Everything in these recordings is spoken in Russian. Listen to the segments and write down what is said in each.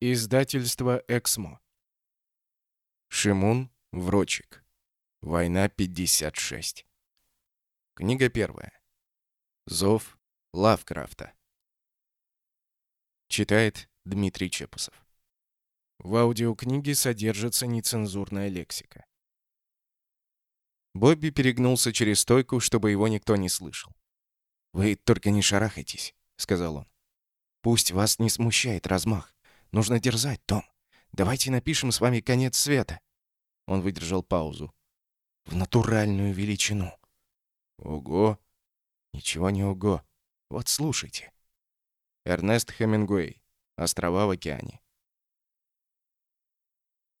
Издательство «Эксмо». Шимун Врочик. Война 56. Книга первая. Зов Лавкрафта. Читает Дмитрий Чепусов. В аудиокниге содержится нецензурная лексика. Бобби перегнулся через стойку, чтобы его никто не слышал. «Вы только не шарахайтесь», — сказал он. «Пусть вас не смущает размах. Нужно дерзать, Том. Давайте напишем с вами конец света». Он выдержал паузу. «В натуральную величину». «Ого!» «Ничего не ого. Вот слушайте». Эрнест Хемингуэй. Острова в океане.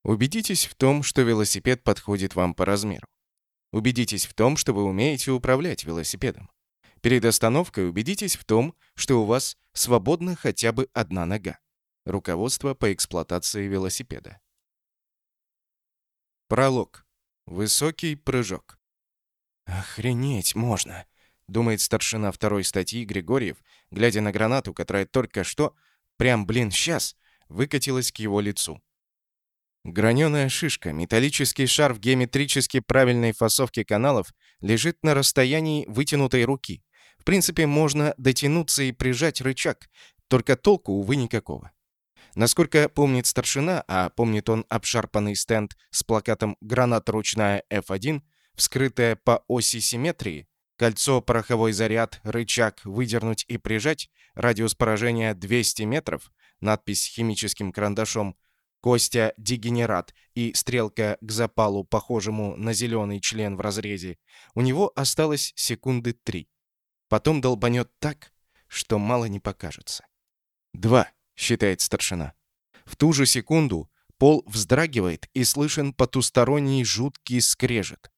Убедитесь в том, что велосипед подходит вам по размеру. Убедитесь в том, что вы умеете управлять велосипедом. Перед остановкой убедитесь в том, что у вас свободна хотя бы одна нога. Руководство по эксплуатации велосипеда. Пролог. Высокий прыжок. «Охренеть можно!» — думает старшина второй статьи Григорьев, глядя на гранату, которая только что, прям, блин, сейчас, выкатилась к его лицу. Граненая шишка, металлический шар в геометрически правильной фасовке каналов лежит на расстоянии вытянутой руки. В принципе, можно дотянуться и прижать рычаг, только толку, увы, никакого. Насколько помнит старшина, а помнит он обшарпанный стенд с плакатом «Граната ручная F1», вскрытая по оси симметрии, кольцо, пороховой заряд, рычаг, выдернуть и прижать, радиус поражения 200 метров, надпись химическим карандашом «Костя дегенерат» и стрелка к запалу, похожему на зеленый член в разрезе, у него осталось секунды три. Потом долбанет так, что мало не покажется. Два. — считает старшина. В ту же секунду пол вздрагивает и слышен потусторонний жуткий скрежет.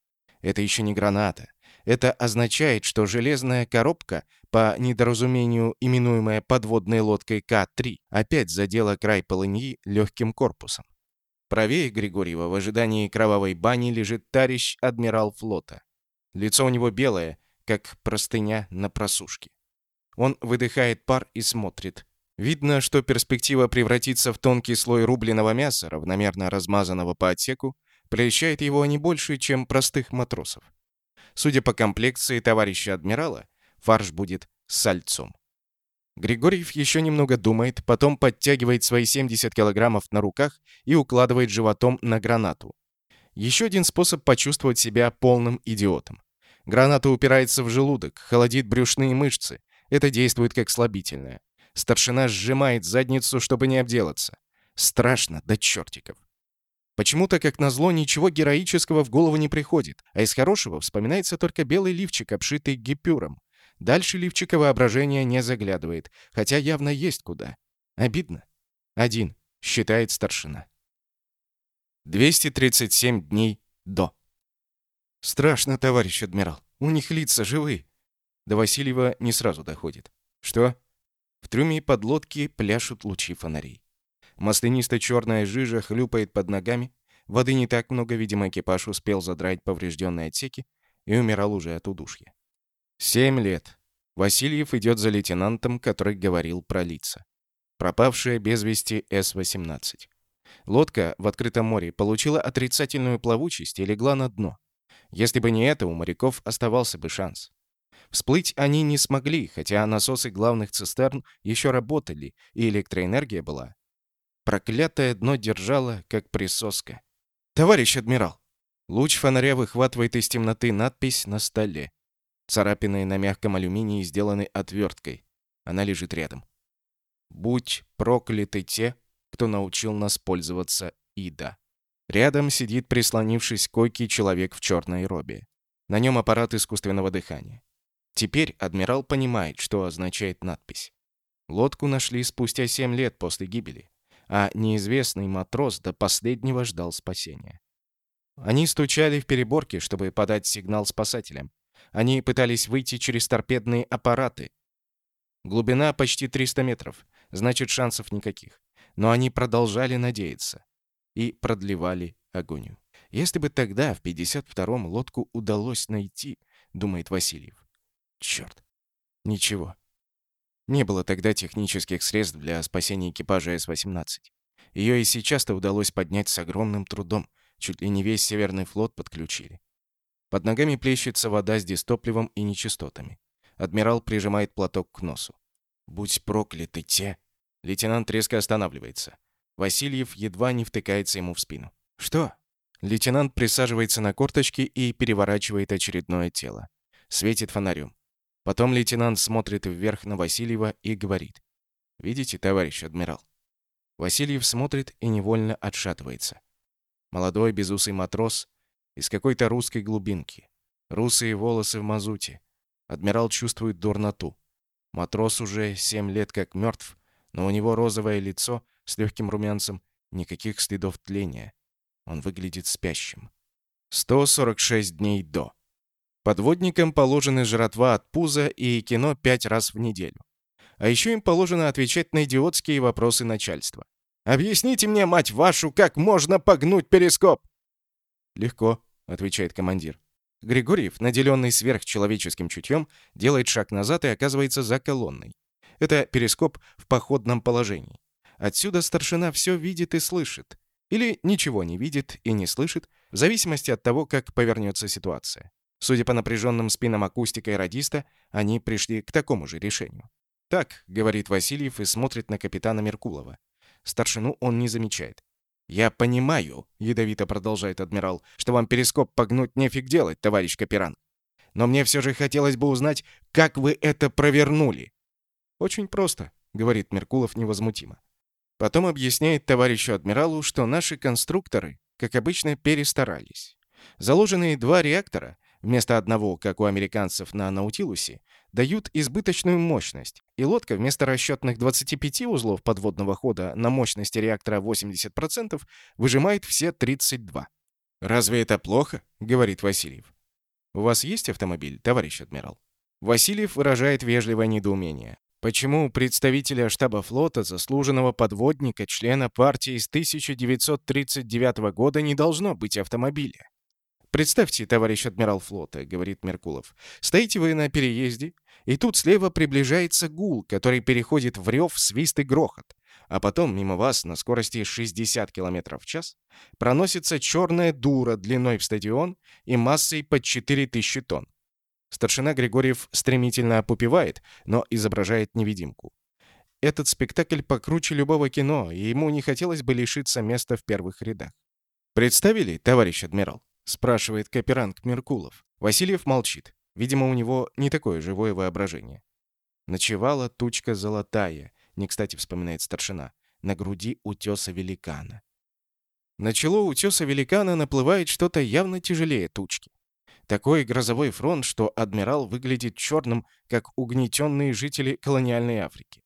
Это еще не граната. Это означает, что железная коробка, по недоразумению именуемая подводной лодкой К-3, опять задела край полыньи легким корпусом. Правее Григорьева в ожидании кровавой бани лежит тарищ адмирал флота. Лицо у него белое, как простыня на просушке. Он выдыхает пар и смотрит. Видно, что перспектива превратиться в тонкий слой рубленого мяса, равномерно размазанного по отсеку, прельщает его не больше, чем простых матросов. Судя по комплекции товарища адмирала, фарш будет с сальцом. Григорьев еще немного думает, потом подтягивает свои 70 килограммов на руках и укладывает животом на гранату. Еще один способ почувствовать себя полным идиотом. Граната упирается в желудок, холодит брюшные мышцы. Это действует как слабительное. Старшина сжимает задницу, чтобы не обделаться. Страшно до чертиков. Почему-то, как назло, ничего героического в голову не приходит, а из хорошего вспоминается только белый лифчик, обшитый гипюром. Дальше лифчика воображение не заглядывает, хотя явно есть куда. Обидно. Один, считает старшина. 237 дней до. Страшно, товарищ адмирал. У них лица живые. До Васильева не сразу доходит. Что? В трюме подлодки пляшут лучи фонарей. Маслянисто-черная жижа хлюпает под ногами. Воды не так много, видимо, экипаж успел задрать поврежденные отсеки и умирал уже от удушья. Семь лет. Васильев идет за лейтенантом, который говорил про лица. Пропавшая без вести С-18. Лодка в открытом море получила отрицательную плавучесть и легла на дно. Если бы не это, у моряков оставался бы шанс. Всплыть они не смогли, хотя насосы главных цистерн еще работали, и электроэнергия была. Проклятое дно держало, как присоска. «Товарищ адмирал!» Луч фонаря выхватывает из темноты надпись на столе. Царапины на мягком алюминии сделаны отверткой. Она лежит рядом. «Будь прокляты те, кто научил нас пользоваться ИДА». Рядом сидит, прислонившись к койке, человек в черной робе. На нем аппарат искусственного дыхания. Теперь адмирал понимает, что означает надпись. Лодку нашли спустя семь лет после гибели, а неизвестный матрос до последнего ждал спасения. Они стучали в переборки, чтобы подать сигнал спасателям. Они пытались выйти через торпедные аппараты. Глубина почти 300 метров, значит шансов никаких. Но они продолжали надеяться и продлевали агонию. Если бы тогда, в 52-м, лодку удалось найти, думает Васильев, Черт. Ничего. Не было тогда технических средств для спасения экипажа С-18. Ее и сейчас-то удалось поднять с огромным трудом. Чуть ли не весь Северный флот подключили. Под ногами плещется вода с дистопливом и нечистотами. Адмирал прижимает платок к носу. «Будь прокляты те!» Лейтенант резко останавливается. Васильев едва не втыкается ему в спину. «Что?» Лейтенант присаживается на корточки и переворачивает очередное тело. Светит фонарем. Потом лейтенант смотрит вверх на Васильева и говорит. «Видите, товарищ адмирал?» Васильев смотрит и невольно отшатывается. Молодой безусый матрос из какой-то русской глубинки. Русые волосы в мазуте. Адмирал чувствует дурноту. Матрос уже семь лет как мертв, но у него розовое лицо с легким румянцем, никаких следов тления. Он выглядит спящим. 146 дней до. Подводникам положены жратва от пуза и кино пять раз в неделю. А еще им положено отвечать на идиотские вопросы начальства. «Объясните мне, мать вашу, как можно погнуть перископ?» «Легко», — отвечает командир. Григорьев, наделенный сверхчеловеческим чутьем, делает шаг назад и оказывается за колонной. Это перископ в походном положении. Отсюда старшина все видит и слышит. Или ничего не видит и не слышит, в зависимости от того, как повернется ситуация. Судя по напряженным спинам акустика и радиста, они пришли к такому же решению. «Так», — говорит Васильев и смотрит на капитана Меркулова. Старшину он не замечает. «Я понимаю», — ядовито продолжает адмирал, «что вам перископ погнуть нефиг делать, товарищ Каперан. Но мне все же хотелось бы узнать, как вы это провернули». «Очень просто», — говорит Меркулов невозмутимо. Потом объясняет товарищу адмиралу, что наши конструкторы, как обычно, перестарались. Заложенные два реактора, вместо одного, как у американцев на Наутилусе, дают избыточную мощность, и лодка вместо расчетных 25 узлов подводного хода на мощности реактора 80% выжимает все 32. «Разве это плохо?» — говорит Васильев. «У вас есть автомобиль, товарищ адмирал?» Васильев выражает вежливое недоумение. Почему представителя штаба флота, заслуженного подводника, члена партии с 1939 года не должно быть автомобиля? «Представьте, товарищ адмирал флота», — говорит Меркулов, — «стоите вы на переезде, и тут слева приближается гул, который переходит в рев, свист и грохот, а потом мимо вас на скорости 60 км в час проносится черная дура длиной в стадион и массой под 4000 тонн. Старшина Григорьев стремительно опупевает, но изображает невидимку. Этот спектакль покруче любого кино, и ему не хотелось бы лишиться места в первых рядах. «Представили, товарищ адмирал?» — спрашивает кооперант Меркулов. Васильев молчит. Видимо, у него не такое живое воображение. Ночевала тучка золотая, не кстати вспоминает старшина, на груди утеса великана. На чело утеса великана наплывает что-то явно тяжелее тучки. Такой грозовой фронт, что адмирал выглядит черным, как угнетенные жители колониальной Африки.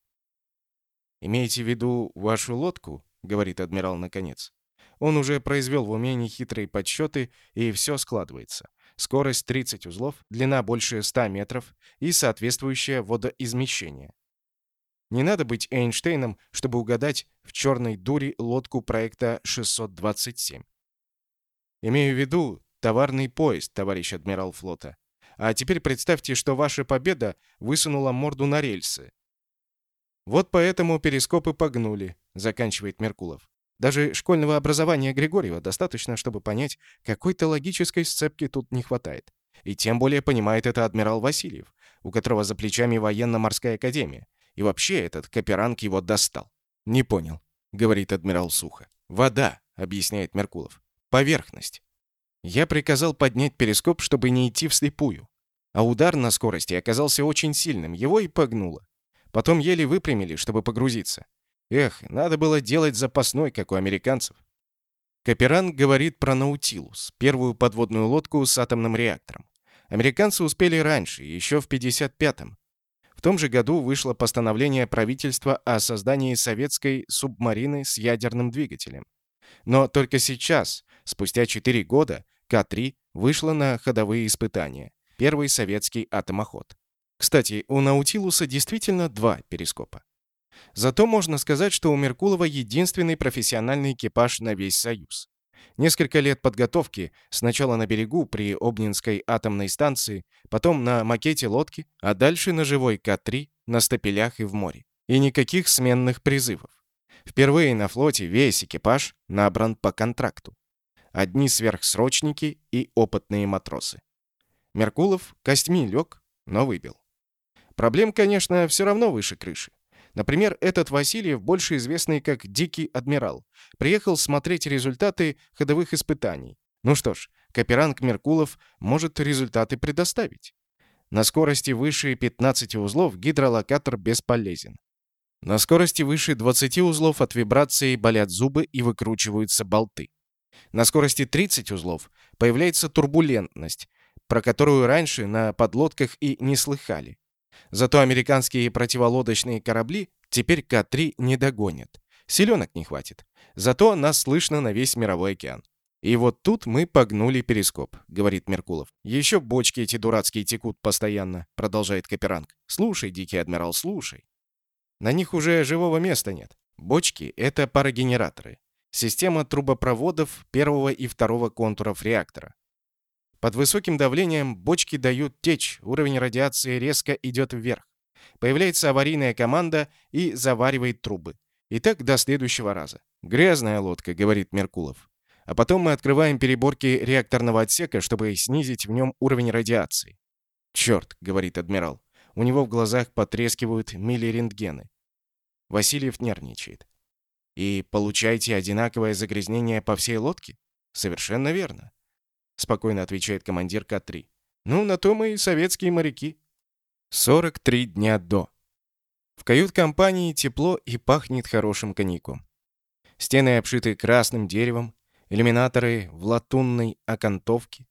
«Имейте в виду вашу лодку», — говорит адмирал наконец. Он уже произвел в уме нехитрые подсчеты, и все складывается. Скорость 30 узлов, длина больше 100 метров и соответствующее водоизмещение. Не надо быть Эйнштейном, чтобы угадать в черной дуре лодку проекта 627. Имею в виду, товарный поезд, товарищ адмирал флота. А теперь представьте, что ваша победа высунула морду на рельсы. Вот поэтому перископы погнули, заканчивает Меркулов. Даже школьного образования Григорьева достаточно, чтобы понять, какой-то логической сцепки тут не хватает. И тем более понимает это адмирал Васильев, у которого за плечами военно-морская академия. И вообще этот Каперанг его достал. «Не понял», — говорит адмирал сухо. «Вода», — объясняет Меркулов. «Поверхность. Я приказал поднять перископ, чтобы не идти вслепую. А удар на скорости оказался очень сильным, его и погнуло. Потом еле выпрямили, чтобы погрузиться. Эх, надо было делать запасной, как у американцев. Каперан говорит про Наутилус, первую подводную лодку с атомным реактором. Американцы успели раньше, еще в 55-м. В том же году вышло постановление правительства о создании советской субмарины с ядерным двигателем. Но только сейчас, спустя 4 года, К-3 вышла на ходовые испытания. Первый советский атомоход. Кстати, у Наутилуса действительно два перископа. Зато можно сказать, что у Меркулова единственный профессиональный экипаж на весь Союз. Несколько лет подготовки, сначала на берегу при Обнинской атомной станции, потом на макете лодки, а дальше на живой К-3, на стапелях и в море. И никаких сменных призывов. Впервые на флоте весь экипаж набран по контракту. Одни сверхсрочники и опытные матросы. Меркулов костьми лег, но выбил. Проблем, конечно, все равно выше крыши. Например, этот Васильев, больше известный как Дикий Адмирал, приехал смотреть результаты ходовых испытаний. Ну что ж, Каперанг Меркулов может результаты предоставить. На скорости выше 15 узлов гидролокатор бесполезен. На скорости выше 20 узлов от вибрации болят зубы и выкручиваются болты. На скорости 30 узлов появляется турбулентность, про которую раньше на подлодках и не слыхали. Зато американские противолодочные корабли теперь К-3 не догонят. Селенок не хватит. Зато нас слышно на весь мировой океан. «И вот тут мы погнули перископ», — говорит Меркулов. «Еще бочки эти дурацкие текут постоянно», — продолжает Каперанг. «Слушай, дикий адмирал, слушай. На них уже живого места нет. Бочки — это парогенераторы. Система трубопроводов первого и второго контуров реактора. Под высоким давлением бочки дают течь, уровень радиации резко идет вверх. Появляется аварийная команда и заваривает трубы. И так до следующего раза. «Грязная лодка», — говорит Меркулов. А потом мы открываем переборки реакторного отсека, чтобы снизить в нем уровень радиации. «Черт», — говорит адмирал. У него в глазах потрескивают миллирентгены. Васильев нервничает. «И получаете одинаковое загрязнение по всей лодке?» «Совершенно верно», — спокойно отвечает командир К-3. «Ну, на то мы и советские моряки». 43 дня до. В кают-компании тепло и пахнет хорошим коньяком. Стены обшиты красным деревом, иллюминаторы в латунной окантовке.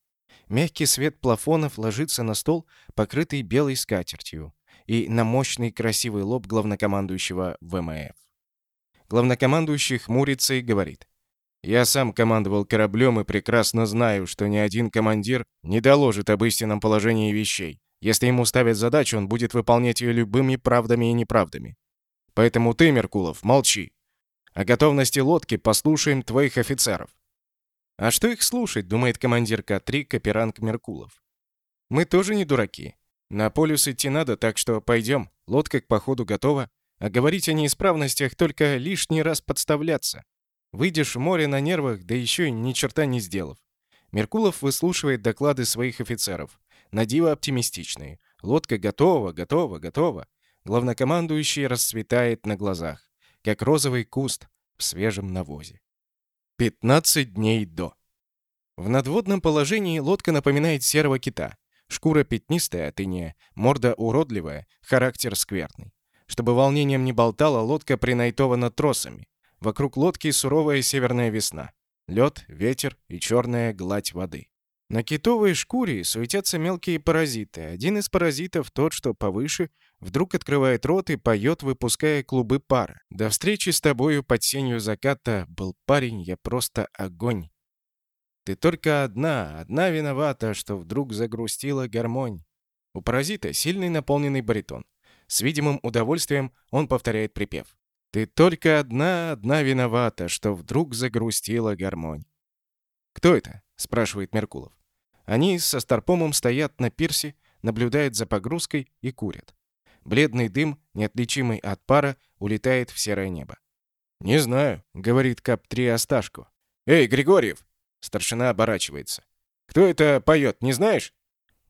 Мягкий свет плафонов ложится на стол, покрытый белой скатертью, и на мощный красивый лоб главнокомандующего ВМФ. Главнокомандующий хмурится и говорит. «Я сам командовал кораблем и прекрасно знаю, что ни один командир не доложит об истинном положении вещей. Если ему ставят задачу, он будет выполнять ее любыми правдами и неправдами. Поэтому ты, Меркулов, молчи. О готовности лодки послушаем твоих офицеров. А что их слушать, думает командир К-3 Каперанг Меркулов. Мы тоже не дураки. На полюс идти надо, так что пойдем. Лодка к походу готова. А говорить о неисправностях только лишний раз подставляться. Выйдешь в море на нервах, да еще и ни черта не сделав. Меркулов выслушивает доклады своих офицеров. Надиво оптимистичные. Лодка готова, готова, готова. Главнокомандующий расцветает на глазах, как розовый куст в свежем навозе. 15 дней до. В надводном положении лодка напоминает серого кита. Шкура пятнистая от инея, морда уродливая, характер скверный. Чтобы волнением не болтала, лодка принайтована тросами. Вокруг лодки суровая северная весна. Лед, ветер и черная гладь воды. На китовой шкуре суетятся мелкие паразиты. Один из паразитов, тот, что повыше, вдруг открывает рот и поет, выпуская клубы пара. «До встречи с тобою под сенью заката был парень, я просто огонь». Ты только одна, одна виновата, что вдруг загрустила гармонь. У паразита сильный наполненный баритон. С видимым удовольствием он повторяет припев. «Ты только одна, одна виновата, что вдруг загрустила гармонь». «Кто это?» — спрашивает Меркулов. Они со Старпомом стоят на пирсе, наблюдают за погрузкой и курят. Бледный дым, неотличимый от пара, улетает в серое небо. «Не знаю», — говорит Кап-3 Осташко. «Эй, Григорьев!» Старшина оборачивается. «Кто это поет, не знаешь?»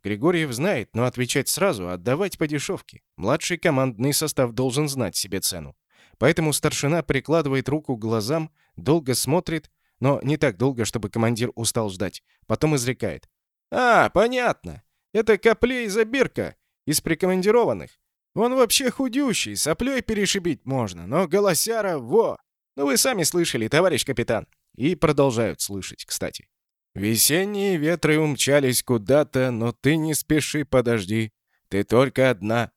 Григорьев знает, но отвечать сразу, отдавать по дешевке. Младший командный состав должен знать себе цену. Поэтому старшина прикладывает руку к глазам, долго смотрит, но не так долго, чтобы командир устал ждать. Потом изрекает. «А, понятно. Это Коплей Забирка из прикомандированных. Он вообще худющий, соплей перешибить можно, но голосяра — во! Ну вы сами слышали, товарищ капитан». И продолжают слышать, кстати. «Весенние ветры умчались куда-то, но ты не спеши, подожди. Ты только одна».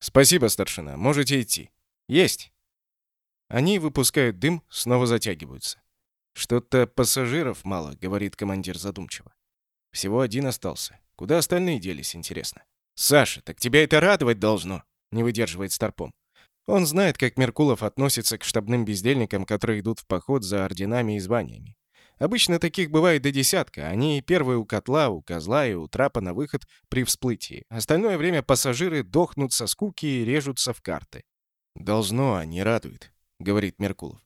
«Спасибо, старшина, можете идти». «Есть». Они выпускают дым, снова затягиваются. «Что-то пассажиров мало», — говорит командир задумчиво. Всего один остался. Куда остальные делись, интересно? «Саша, так тебя это радовать должно!» — не выдерживает Старпом. Он знает, как Меркулов относится к штабным бездельникам, которые идут в поход за орденами и званиями. Обычно таких бывает до десятка. Они первые у котла, у козла и у трапа на выход при всплытии. Остальное время пассажиры дохнут со скуки и режутся в карты. «Должно, а не радует», — говорит Меркулов.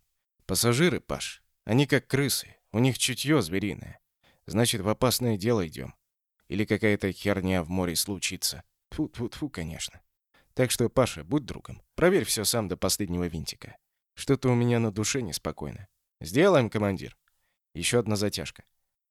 «Пассажиры, Паш, они как крысы, у них чутье звериное. Значит, в опасное дело идем. Или какая-то херня в море случится. Тьфу-тьфу-тьфу, конечно. Так что, Паша, будь другом. Проверь все сам до последнего винтика. Что-то у меня на душе неспокойно. Сделаем, командир. Еще одна затяжка.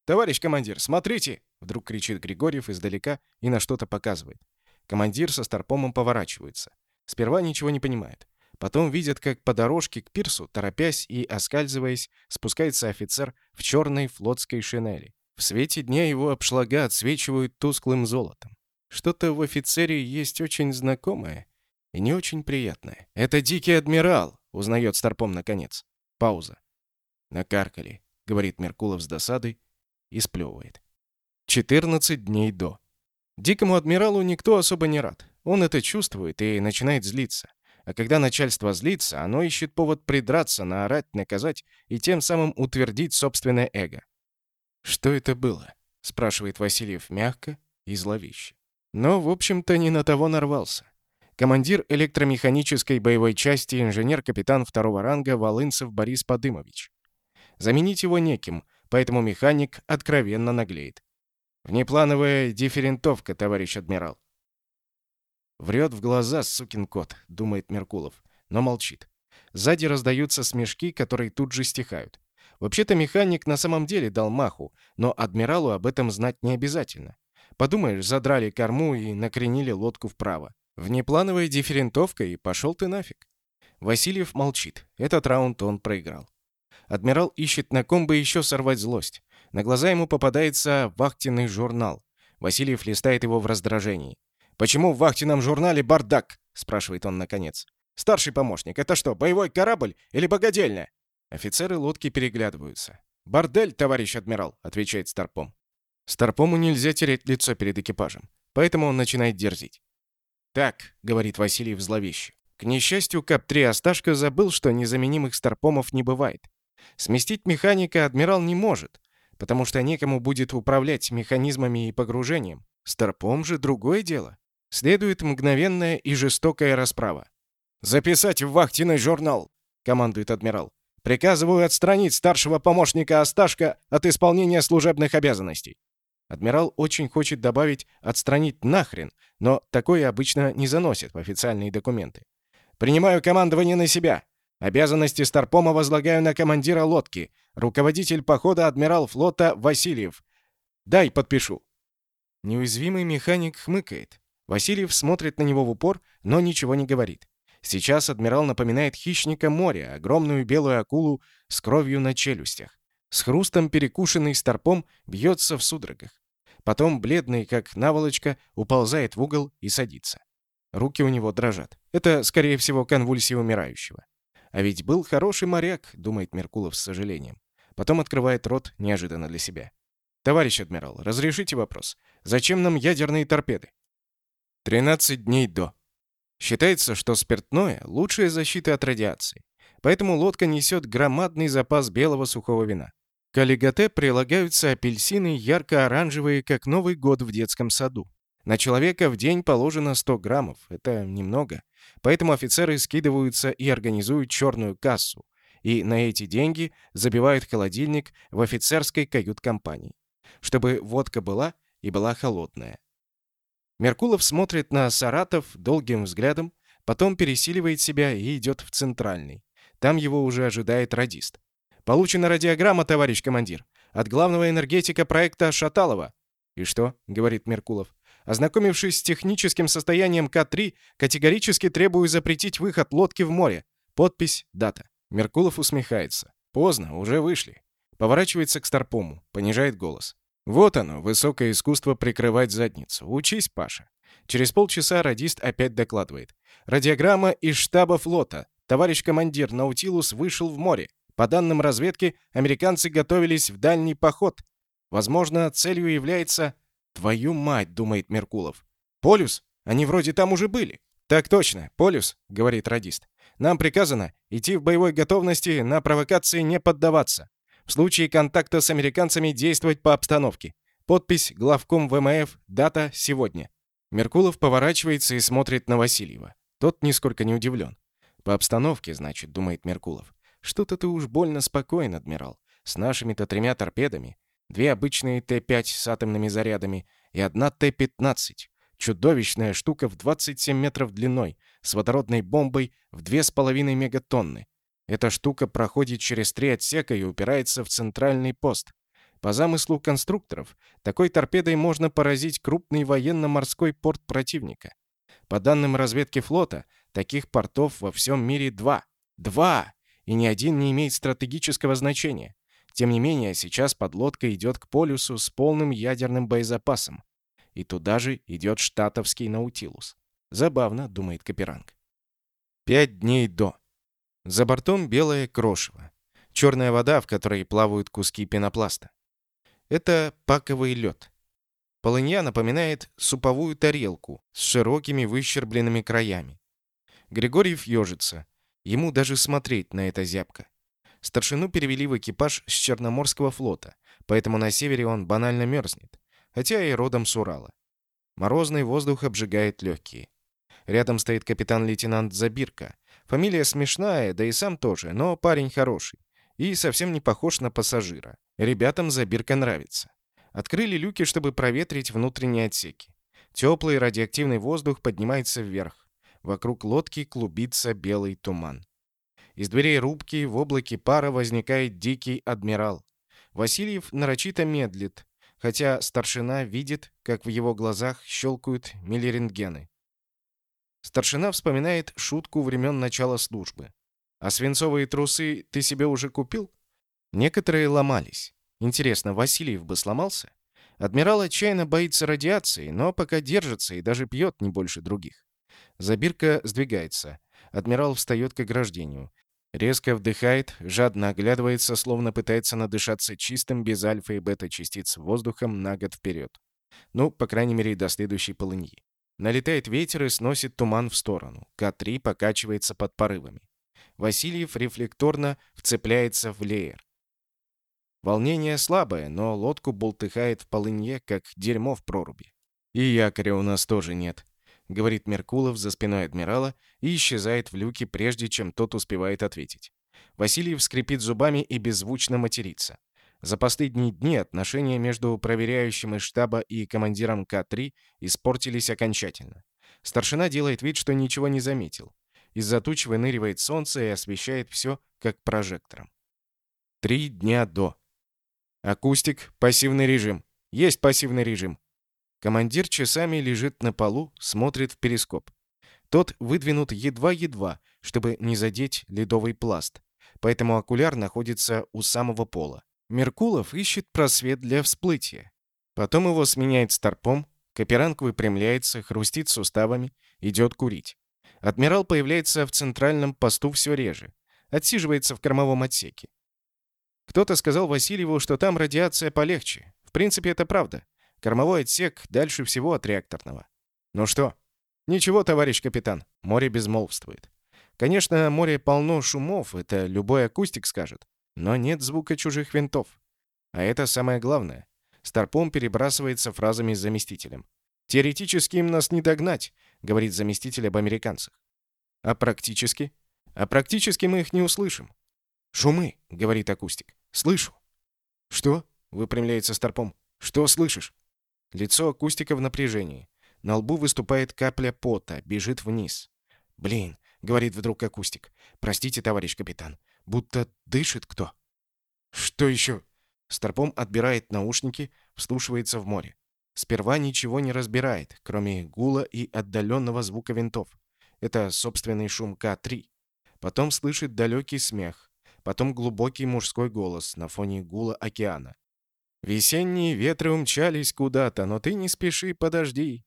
«Товарищ командир, смотрите!» Вдруг кричит Григорьев издалека и на что-то показывает. Командир со Старпомом поворачивается. Сперва ничего не понимает. Потом видят, как по дорожке к пирсу, торопясь и оскальзываясь, спускается офицер в черной флотской шинели. В свете дня его обшлага отсвечивают тусклым золотом. Что-то в офицере есть очень знакомое и не очень приятное. «Это дикий адмирал!» — узнает Старпом наконец. Пауза. «Накаркали», — говорит Меркулов с досадой и сплевывает. 14 дней до. Дикому адмиралу никто особо не рад. Он это чувствует и начинает злиться. А когда начальство злится, оно ищет повод придраться, наорать, наказать и тем самым утвердить собственное эго. «Что это было?» — спрашивает Васильев мягко и зловеще. Но, в общем-то, не на того нарвался. Командир электромеханической боевой части, инженер-капитан второго ранга Волынцев Борис Подымович. Заменить его неким, поэтому механик откровенно наглеет. Внеплановая дифферентовка, товарищ адмирал. Врет в глаза, сукин кот, думает Меркулов, но молчит. Сзади раздаются смешки, которые тут же стихают. Вообще-то механик на самом деле дал маху, но адмиралу об этом знать не обязательно. Подумаешь, задрали корму и накренили лодку вправо. Внеплановая дифферентовка, и пошел ты нафиг. Васильев молчит. Этот раунд он проиграл. Адмирал ищет, на ком бы еще сорвать злость. На глаза ему попадается вахтенный журнал. Васильев листает его в раздражении. «Почему в вахтенном журнале бардак?» — спрашивает он наконец. «Старший помощник, это что, боевой корабль или богадельня?» Офицеры лодки переглядываются. «Бордель, товарищ адмирал», — отвечает Старпом. Старпому нельзя тереть лицо перед экипажем, поэтому он начинает дерзить. «Так», — говорит Васильев зловеще. К несчастью, КАП-3 Осташко забыл, что незаменимых Старпомов не бывает. Сместить механика адмирал не может, потому что некому будет управлять механизмами и погружением. Старпом же другое дело. Следует мгновенная и жестокая расправа. «Записать в вахтенный журнал!» — командует адмирал. «Приказываю отстранить старшего помощника Осташка от исполнения служебных обязанностей». Адмирал очень хочет добавить «отстранить нахрен», но такое обычно не заносят в официальные документы. «Принимаю командование на себя. Обязанности Старпома возлагаю на командира лодки, руководитель похода адмирал флота Васильев. Дай подпишу». Неуязвимый механик хмыкает. Васильев смотрит на него в упор, но ничего не говорит. Сейчас адмирал напоминает хищника моря, огромную белую акулу с кровью на челюстях. С хрустом перекушенный старпом бьется в судорогах. Потом, бледный как наволочка, уползает в угол и садится. Руки у него дрожат. Это, скорее всего, конвульсия умирающего. А ведь был хороший моряк, думает Меркулов с сожалением. Потом открывает рот неожиданно для себя. Товарищ адмирал, разрешите вопрос. Зачем нам ядерные торпеды? 13 дней до. Считается, что спиртное – лучшая защита от радиации. Поэтому лодка несет громадный запас белого сухого вина. К олиготе прилагаются апельсины ярко-оранжевые, как Новый год в детском саду. На человека в день положено 100 граммов. Это немного. Поэтому офицеры скидываются и организуют черную кассу. И на эти деньги забивают холодильник в офицерской кают-компании. Чтобы водка была и была холодная. Меркулов смотрит на Саратов долгим взглядом, потом пересиливает себя и идет в центральный. Там его уже ожидает радист. «Получена радиограмма, товарищ командир, от главного энергетика проекта Шаталова». «И что?» — говорит Меркулов. «Ознакомившись с техническим состоянием К-3, категорически требую запретить выход лодки в море. Подпись, дата». Меркулов усмехается. «Поздно, уже вышли». Поворачивается к Старпому, понижает голос. Вот оно, высокое искусство прикрывать задницу. Учись, Паша. Через полчаса радист опять докладывает. Радиограмма из штаба флота. Товарищ командир, Наутилус вышел в море. По данным разведки, американцы готовились в дальний поход. Возможно, целью является... Твою мать, думает Меркулов. Полюс? Они вроде там уже были. Так точно, полюс, говорит радист. Нам приказано идти в боевой готовности, на провокации не поддаваться. В случае контакта с американцами действовать по обстановке. Подпись главком ВМФ, дата сегодня. Меркулов поворачивается и смотрит на Васильева. Тот нисколько не удивлен. По обстановке, значит, думает Меркулов. Что-то ты уж больно спокоен, адмирал. С нашими-то тремя торпедами. Две обычные Т-5 с атомными зарядами и одна Т-15. Чудовищная штука в 27 метров длиной, с водородной бомбой в 2,5 мегатонны. Эта штука проходит через три отсека и упирается в центральный пост. По замыслу конструкторов, такой торпедой можно поразить крупный военно-морской порт противника. По данным разведки флота, таких портов во всем мире два. Два! И ни один не имеет стратегического значения. Тем не менее, сейчас подлодка идет к полюсу с полным ядерным боезапасом. И туда же идет штатовский Наутилус. Забавно, думает Каперанг. Пять дней до. За бортом белое крошево. Черная вода, в которой плавают куски пенопласта. Это паковый лед. Полынья напоминает суповую тарелку с широкими выщербленными краями. Григорьев ежится. Ему даже смотреть на это зябко. Старшину перевели в экипаж с Черноморского флота, поэтому на севере он банально мерзнет, хотя и родом с Урала. Морозный воздух обжигает легкие. Рядом стоит капитан-лейтенант Забирка. Фамилия смешная, да и сам тоже, но парень хороший. И совсем не похож на пассажира. Ребятам Забирка нравится. Открыли люки, чтобы проветрить внутренние отсеки. Теплый радиоактивный воздух поднимается вверх. Вокруг лодки клубится белый туман. Из дверей рубки в облаке пара возникает дикий адмирал. Васильев нарочито медлит, хотя старшина видит, как в его глазах щелкают миллирентгены. Старшина вспоминает шутку времен начала службы. «А свинцовые трусы ты себе уже купил?» Некоторые ломались. Интересно, Васильев бы сломался? Адмирал отчаянно боится радиации, но пока держится и даже пьет не больше других. Забирка сдвигается. Адмирал встает к ограждению. Резко вдыхает, жадно оглядывается, словно пытается надышаться чистым без альфа и бета-частиц воздухом на год вперед. Ну, по крайней мере, до следующей полыньи. Налетает ветер и сносит туман в сторону. К-3 покачивается под порывами. Васильев рефлекторно вцепляется в леер. Волнение слабое, но лодку болтыхает в полынье, как дерьмо в проруби. И якоря у нас тоже нет. — говорит Меркулов за спиной адмирала и исчезает в люке, прежде чем тот успевает ответить. Васильев скрипит зубами и беззвучно матерится. За последние дни отношения между проверяющим из штаба и командиром К-3 испортились окончательно. Старшина делает вид, что ничего не заметил. Из-за туч выныривает солнце и освещает все, как прожектором. Три дня до. Акустик, пассивный режим. Есть пассивный режим. Командир часами лежит на полу, смотрит в перископ. Тот выдвинут едва-едва, чтобы не задеть ледовый пласт, поэтому окуляр находится у самого пола. Меркулов ищет просвет для всплытия. Потом его сменяет старпом, Каперанг выпрямляется, хрустит суставами, идет курить. Адмирал появляется в центральном посту все реже. Отсиживается в кормовом отсеке. Кто-то сказал Васильеву, что там радиация полегче. В принципе, это правда. Кормовой отсек дальше всего от реакторного. Ну что? Ничего, товарищ капитан. Море безмолвствует. Конечно, море полно шумов, это любой акустик скажет. Но нет звука чужих винтов. А это самое главное. Старпом перебрасывается фразами с заместителем. «Теоретически им нас не догнать», — говорит заместитель об американцах. «А практически?» «А практически мы их не услышим». «Шумы», — говорит акустик. «Слышу». «Что?» — выпрямляется Старпом. «Что слышишь?» Лицо акустика в напряжении. На лбу выступает капля пота, бежит вниз. «Блин», — говорит вдруг акустик. «Простите, товарищ капитан, будто дышит кто». «Что еще?» Старпом отбирает наушники, вслушивается в море. Сперва ничего не разбирает, кроме гула и отдаленного звука винтов. Это собственный шум К-3. Потом слышит далекий смех. Потом глубокий мужской голос на фоне гула океана. Весенние ветры умчались куда-то, но ты не спеши, подожди.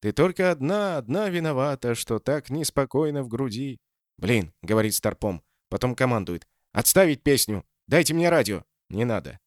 Ты только одна, одна виновата, что так неспокойно в груди. Блин, говорит Старпом, потом командует. Отставить песню! Дайте мне радио! Не надо.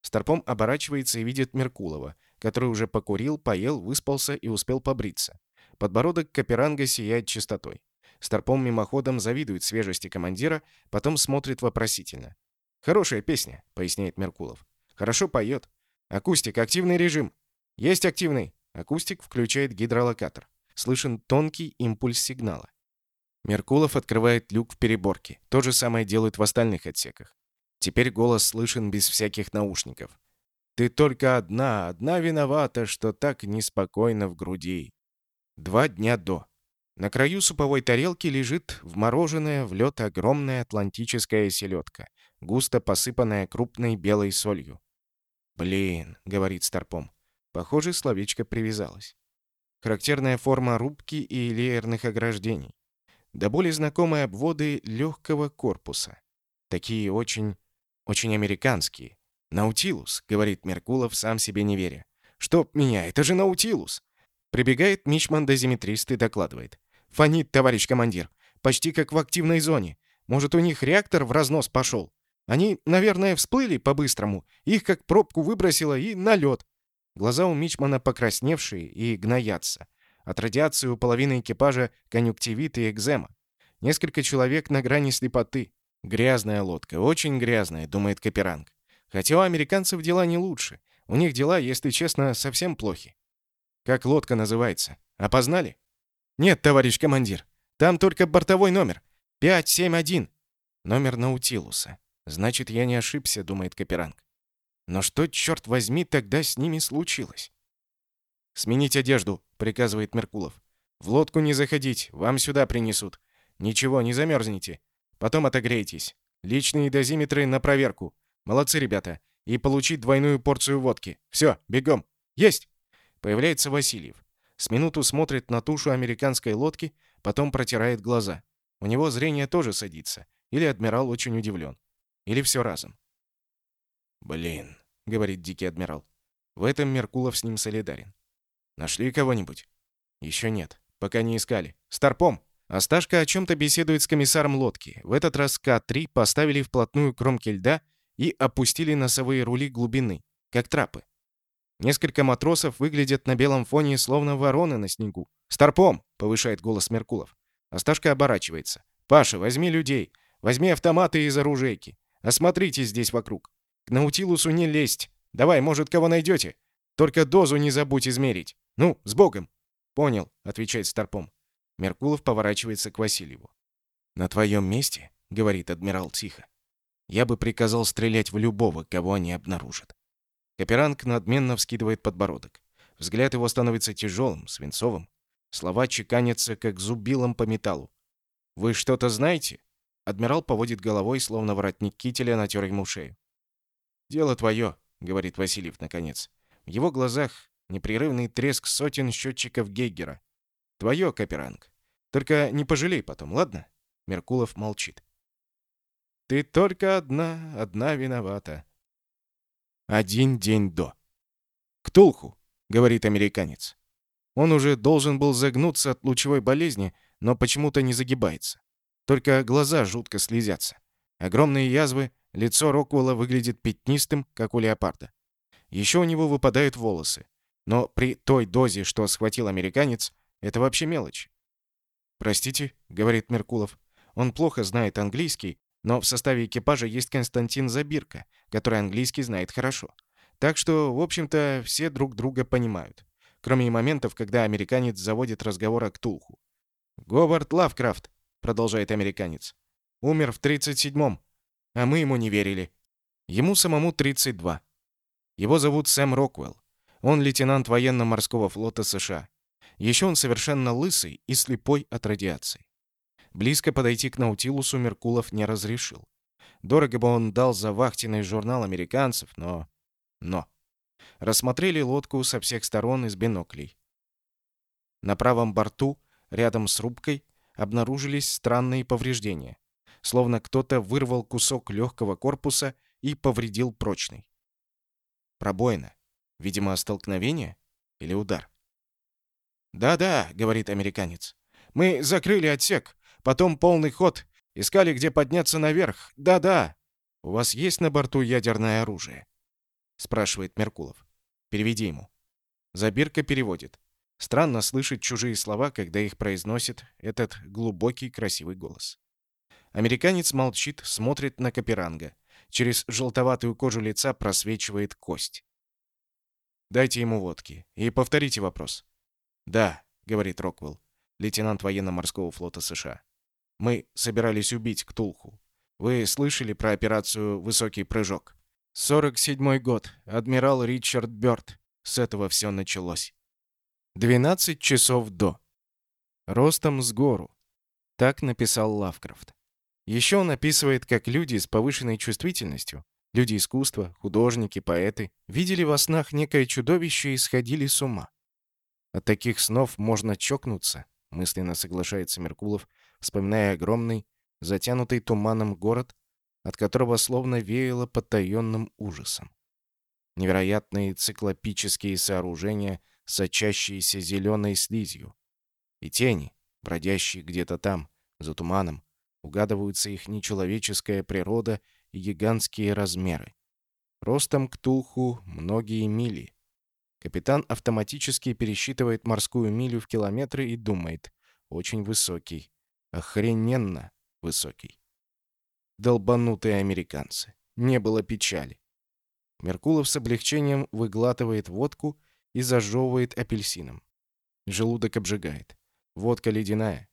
Старпом оборачивается и видит Меркулова, который уже покурил, поел, выспался и успел побриться. Подбородок Каперанга сияет чистотой. Старпом мимоходом завидует свежести командира, потом смотрит вопросительно. «Хорошая песня», — поясняет Меркулов. Хорошо поет. Акустик, активный режим. Есть активный. Акустик включает гидролокатор. Слышен тонкий импульс сигнала. Меркулов открывает люк в переборке. То же самое делают в остальных отсеках. Теперь голос слышен без всяких наушников. «Ты только одна, одна виновата, что так неспокойно в груди». Два дня до. На краю суповой тарелки лежит вмороженная в лед огромная атлантическая селедка, густо посыпанная крупной белой солью. «Блин», — говорит Старпом. Похоже, словечко привязалось. Характерная форма рубки и леерных ограждений. До более знакомые обводы легкого корпуса. Такие очень, очень американские. «Наутилус», — говорит Меркулов, сам себе не веря. «Чтоб меня, это же Наутилус!» Прибегает мичман-дозиметрист и докладывает. «Фонит, товарищ командир. Почти как в активной зоне. Может, у них реактор в разнос пошел? Они, наверное, всплыли по-быстрому. Их как пробку выбросило и на лед. Глаза у Мичмана покрасневшие и гноятся. От радиации у половины экипажа конъюнктивит и экзема. Несколько человек на грани слепоты. Грязная лодка, очень грязная, думает Каперанг. Хотя у американцев дела не лучше. У них дела, если честно, совсем плохи. Как лодка называется? Опознали? Нет, товарищ командир. Там только бортовой номер. 571. Номер Наутилуса. Значит, я не ошибся, думает Каперанг. Но что, черт возьми, тогда с ними случилось? «Сменить одежду», — приказывает Меркулов. «В лодку не заходить, вам сюда принесут. Ничего, не замерзнете. Потом отогрейтесь. Личные дозиметры на проверку. Молодцы, ребята. И получить двойную порцию водки. Все, бегом. Есть!» Появляется Васильев. С минуту смотрит на тушу американской лодки, потом протирает глаза. У него зрение тоже садится. Или адмирал очень удивлен. Или все разом. «Блин», — говорит дикий адмирал. В этом Меркулов с ним солидарен. «Нашли кого-нибудь?» «Еще нет. Пока не искали. Старпом!» Асташка о чем-то беседует с комиссаром лодки. В этот раз К-3 поставили вплотную кромки льда и опустили носовые рули глубины, как трапы. Несколько матросов выглядят на белом фоне, словно вороны на снегу. «Старпом!» — повышает голос Меркулов. Асташка оборачивается. «Паша, возьми людей. Возьми автоматы из оружейки. Осмотрите здесь вокруг. К Наутилусу не лезть. Давай, может, кого найдете. Только дозу не забудь измерить. Ну, с Богом!» «Понял», — отвечает Старпом. Меркулов поворачивается к Васильеву. «На твоем месте», — говорит адмирал тихо, — «я бы приказал стрелять в любого, кого они обнаружат». Каперанг надменно вскидывает подбородок. Взгляд его становится тяжелым, свинцовым. Слова чеканятся, как зубилом по металлу. «Вы что-то знаете?» Адмирал поводит головой, словно воротник кителя натер ему шею. «Дело твое», — говорит Васильев наконец. В его глазах непрерывный треск сотен счетчиков Гейгера. «Твое, Каперанг. Только не пожалей потом, ладно?» Меркулов молчит. «Ты только одна, одна виновата». Один день до. «Ктулху», — говорит американец. Он уже должен был загнуться от лучевой болезни, но почему-то не загибается. Только глаза жутко слезятся. Огромные язвы, лицо Роквелла выглядит пятнистым, как у леопарда. Еще у него выпадают волосы. Но при той дозе, что схватил американец, это вообще мелочь. «Простите», — говорит Меркулов. Он плохо знает английский, но в составе экипажа есть Константин Забирка, который английский знает хорошо. Так что, в общем-то, все друг друга понимают. Кроме моментов, когда американец заводит разговор о Ктулху. «Говард Лавкрафт», — продолжает американец. «Умер в 37-м, а мы ему не верили. Ему самому 32. Его зовут Сэм Роквелл. Он лейтенант военно-морского флота США. Еще он совершенно лысый и слепой от радиации. Близко подойти к Наутилусу Меркулов не разрешил. Дорого бы он дал за вахтенный журнал американцев, но... Но... Рассмотрели лодку со всех сторон из биноклей. На правом борту, рядом с рубкой, обнаружились странные повреждения. Словно кто-то вырвал кусок легкого корпуса и повредил прочный. Пробоина. Видимо, столкновение или удар. «Да-да», — говорит американец. «Мы закрыли отсек. Потом полный ход. Искали, где подняться наверх. Да-да. У вас есть на борту ядерное оружие? спрашивает Меркулов. Переведи ему. Забирка переводит. Странно слышать чужие слова, когда их произносит этот глубокий красивый голос. Американец молчит, смотрит на Каперанга. Через желтоватую кожу лица просвечивает кость. «Дайте ему водки. И повторите вопрос». «Да», — говорит Роквелл, лейтенант военно-морского флота США. Мы собирались убить Ктулху. Вы слышали про операцию «Высокий прыжок»? 47-й год. Адмирал Ричард Бёрд. С этого все началось. 12 часов до. Ростом с гору. Так написал Лавкрафт. Еще он описывает, как люди с повышенной чувствительностью, люди искусства, художники, поэты, видели во снах некое чудовище и сходили с ума. От таких снов можно чокнуться, мысленно соглашается Меркулов, вспоминая огромный, затянутый туманом город, от которого словно веяло потаенным ужасом. Невероятные циклопические сооружения, сочащиеся зеленой слизью. И тени, бродящие где-то там, за туманом, угадываются их нечеловеческая природа и гигантские размеры. Ростом к Тулху многие мили. Капитан автоматически пересчитывает морскую милю в километры и думает, очень высокий, охрененно высокий. Долбанутые американцы. Не было печали. Меркулов с облегчением выглатывает водку и зажевывает апельсином. Желудок обжигает. Водка ледяная.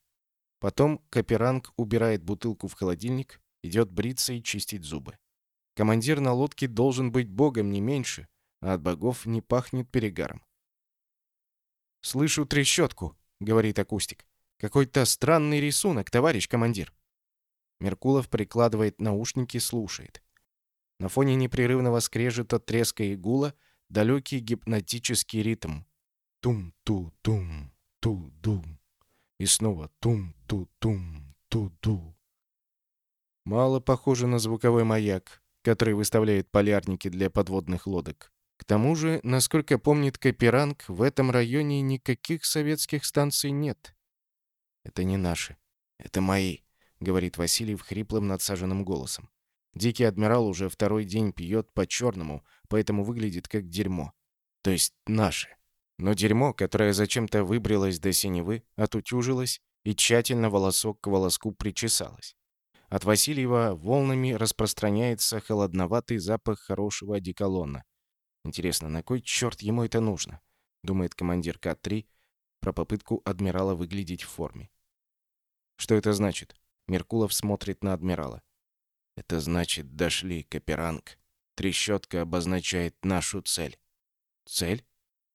Потом Каперанг убирает бутылку в холодильник, идет бриться и чистить зубы. Командир на лодке должен быть богом не меньше, а от богов не пахнет перегаром. «Слышу трещотку», — говорит акустик. «Какой-то странный рисунок, товарищ командир». Меркулов прикладывает наушники, слушает. На фоне непрерывного скрежета, треска и гула далекий гипнотический ритм. Тум-ту-тум, ту-дум. И снова тум-ту-тум, ту-ду. Мало похоже на звуковой маяк, который выставляет полярники для подводных лодок. К тому же, насколько помнит Каперанг, в этом районе никаких советских станций нет. Это не наши. Это мои, говорит Васильев хриплым надсаженным голосом. Дикий адмирал уже второй день пьет по-черному, поэтому выглядит как дерьмо. То есть наше. Но дерьмо, которое зачем-то выбрилось до синевы, отутюжилось и тщательно волосок к волоску причесалось. От Васильева волнами распространяется холодноватый запах хорошего одеколона. Интересно, на кой черт ему это нужно? Думает командир К-3 про попытку адмирала выглядеть в форме. Что это значит? Меркулов смотрит на адмирала. Это значит, дошли, Каперанг. Трещотка обозначает нашу цель. Цель?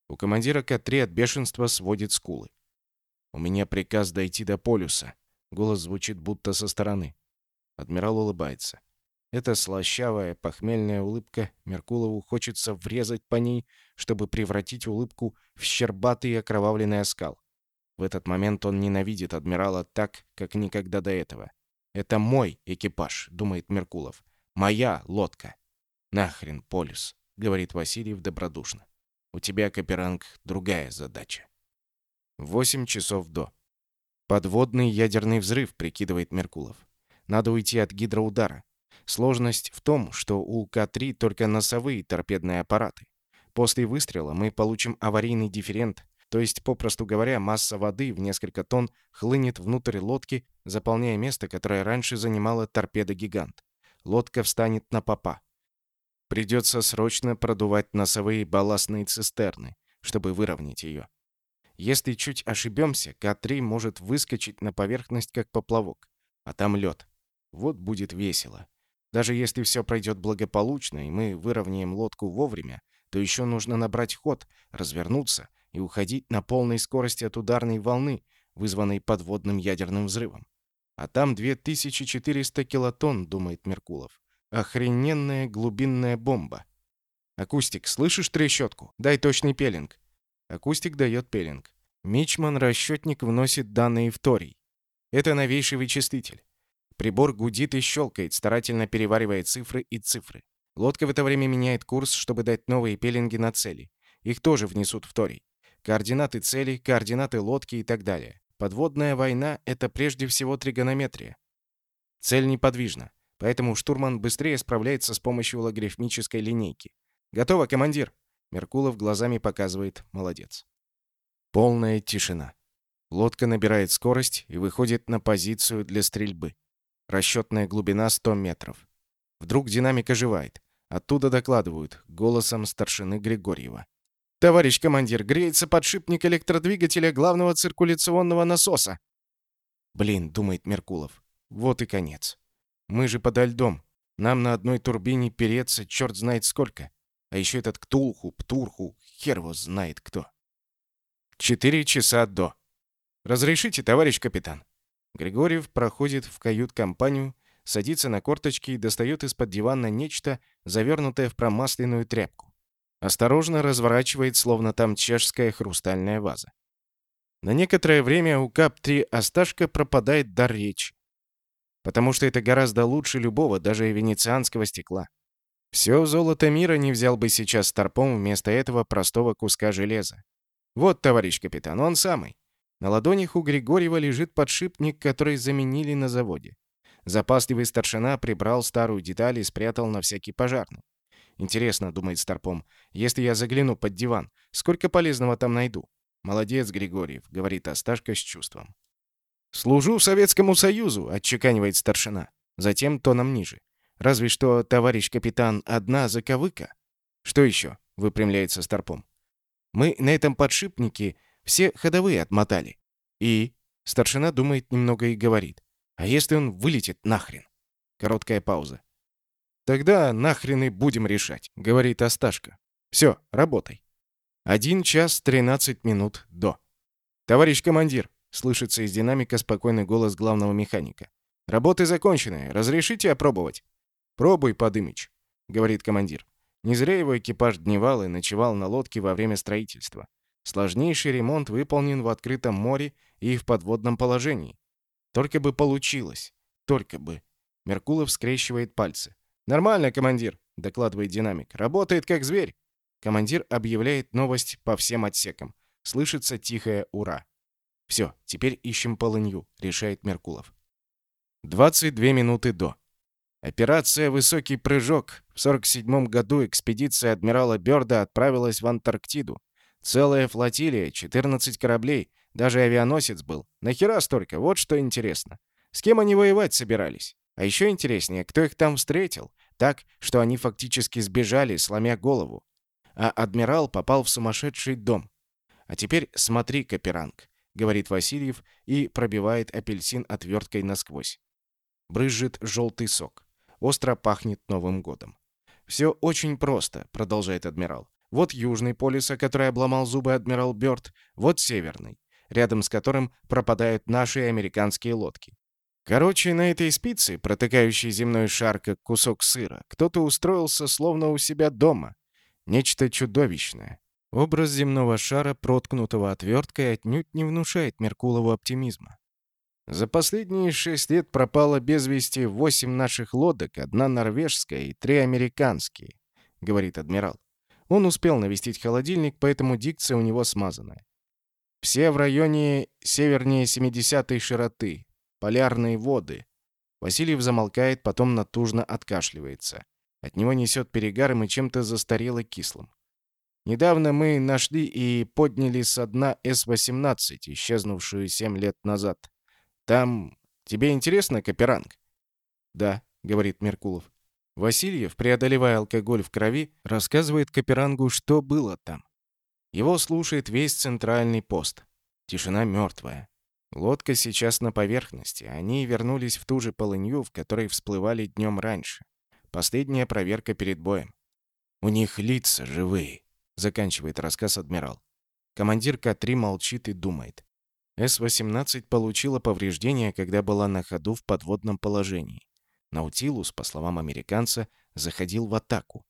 У командира К-3 от бешенства сводит скулы. «У меня приказ дойти до полюса». Голос звучит будто со стороны. Адмирал улыбается. Эта слащавая, похмельная улыбка Меркулову хочется врезать по ней, чтобы превратить улыбку в щербатый окровавленный оскал. В этот момент он ненавидит адмирала так, как никогда до этого. «Это мой экипаж», — думает Меркулов. «Моя лодка». «Нахрен полюс», — говорит Васильев добродушно. У тебя, Каперанг, другая задача. Восемь часов до. Подводный ядерный взрыв, прикидывает Меркулов. Надо уйти от гидроудара. Сложность в том, что у К-3 только носовые торпедные аппараты. После выстрела мы получим аварийный дифферент, то есть, попросту говоря, масса воды в несколько тонн хлынет внутрь лодки, заполняя место, которое раньше занимала торпеда-гигант. Лодка встанет на попа. Придется срочно продувать носовые балластные цистерны, чтобы выровнять ее. Если чуть ошибемся, К-3 может выскочить на поверхность, как поплавок. А там лед. Вот будет весело. Даже если все пройдет благополучно, и мы выровняем лодку вовремя, то еще нужно набрать ход, развернуться и уходить на полной скорости от ударной волны, вызванной подводным ядерным взрывом. А там 2400 килотонн, думает Меркулов. Охрененная глубинная бомба. Акустик, слышишь трещотку? Дай точный пелинг. Акустик дает пелинг. Мичман расчетник вносит данные в торий. Это новейший вычислитель. Прибор гудит и щелкает, старательно переваривая цифры и цифры. Лодка в это время меняет курс, чтобы дать новые пеленги на цели. Их тоже внесут в торий. Координаты цели, координаты лодки и так далее. Подводная война — это прежде всего тригонометрия. Цель неподвижна. Поэтому штурман быстрее справляется с помощью логарифмической линейки. «Готово, командир!» Меркулов глазами показывает «молодец». Полная тишина. Лодка набирает скорость и выходит на позицию для стрельбы. Расчетная глубина 100 метров. Вдруг динамик оживает. Оттуда докладывают, голосом старшины Григорьева. «Товарищ командир, греется подшипник электродвигателя главного циркуляционного насоса!» «Блин», — думает Меркулов, вот и конец. Мы же подо льдом. Нам на одной турбине переться черт знает сколько. А еще этот Ктулху, Птурху, хер его знает кто. Четыре часа до. «Разрешите, товарищ капитан?» Григорьев проходит в кают-компанию, садится на корточки и достает из-под дивана нечто, завернутое в промасленную тряпку. Осторожно разворачивает, словно там чешская хрустальная ваза. На некоторое время у Кап-3 Осташка пропадает дар речи. Потому что это гораздо лучше любого, даже венецианского стекла. Все золото мира не взял бы сейчас старпом вместо этого простого куска железа. Вот, товарищ капитан, он самый. На ладонях у Григорьева лежит подшипник, который заменили на заводе. Запасливый старшина прибрал старую деталь и спрятал на всякий пожарный. Интересно, думает Старпом, если я загляну под диван, сколько полезного там найду? Молодец, Григорьев, говорит Осташка с чувством. «Служу Советскому Союзу», — отчеканивает старшина. Затем тоном ниже. «Разве что, товарищ капитан, одна заковыка». «Что еще?» — выпрямляется Старпом. «Мы на этом подшипнике все ходовые отмотали. И...» Старшина думает немного и говорит. «А если он вылетит нахрен?» Короткая пауза. «Тогда нахрен и будем решать», — говорит Осташка. «Все, работай». Один час тринадцать минут до. «Товарищ командир», — слышится из динамика спокойный голос главного механика. «Работы закончены. Разрешите опробовать?» «Пробуй, Подымыч», — говорит командир. Не зря его экипаж дневал и ночевал на лодке во время строительства. Сложнейший ремонт выполнен в открытом море и в подводном положении. Только бы получилось. Только бы. Меркулов скрещивает пальцы. «Нормально, командир», — докладывает динамик. «Работает как зверь». Командир объявляет новость по всем отсекам. Слышится тихое «Ура». «Все, теперь ищем полынью», — решает Меркулов. 22 минуты до. Операция «Высокий прыжок». В 47 году экспедиция адмирала Бёрда отправилась в Антарктиду. Целая флотилия, 14 кораблей, даже авианосец был. Нахера столько? Вот что интересно. С кем они воевать собирались? А еще интереснее, кто их там встретил, так, что они фактически сбежали, сломя голову. А адмирал попал в сумасшедший дом. А теперь смотри, Каперанг, говорит Васильев и пробивает апельсин отверткой насквозь. Брызжет желтый сок. Остро пахнет Новым годом. «Все очень просто», — продолжает адмирал. Вот южный полюс, о который обломал зубы адмирал Бёрд, вот северный, рядом с которым пропадают наши американские лодки. Короче, на этой спице, протыкающей земной шар как кусок сыра, кто-то устроился словно у себя дома. Нечто чудовищное. Образ земного шара, проткнутого отверткой, отнюдь не внушает Меркулову оптимизма. За последние шесть лет пропало без вести восемь наших лодок, одна норвежская и три американские, говорит адмирал. Он успел навестить холодильник, поэтому дикция у него смазанная. Все в районе севернее 70-й широты. Полярные воды. Васильев замолкает, потом натужно откашливается. От него несет перегаром и чем-то застарело кислым. Недавно мы нашли и подняли со дна С-18, исчезнувшую 7 лет назад. Там... Тебе интересно, Каперанг? Да, говорит Меркулов. Васильев, преодолевая алкоголь в крови, рассказывает Каперангу, что было там. Его слушает весь центральный пост. Тишина мертвая. Лодка сейчас на поверхности. Они вернулись в ту же полынью, в которой всплывали днем раньше. Последняя проверка перед боем. «У них лица живые», — заканчивает рассказ адмирал. Командир К-3 молчит и думает. С-18 получила повреждения, когда была на ходу в подводном положении. Наутилус, по словам американца, заходил в атаку.